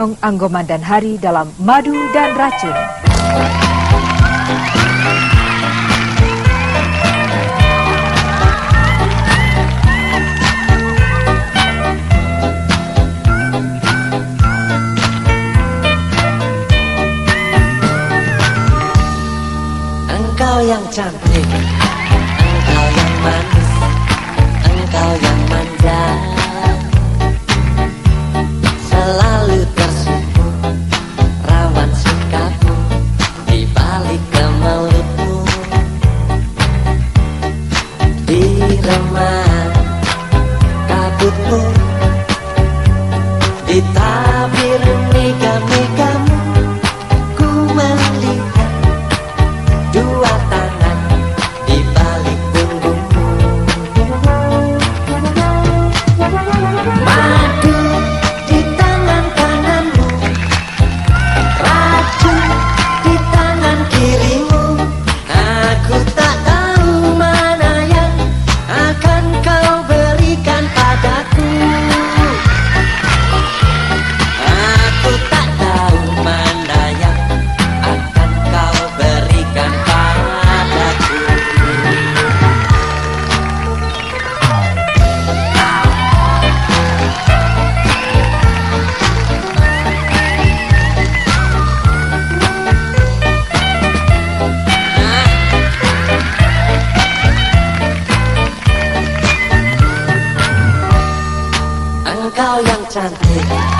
Anggoman dan Hari dalam Madu dan Racun. Engkau yang cantik. Rama Chantry.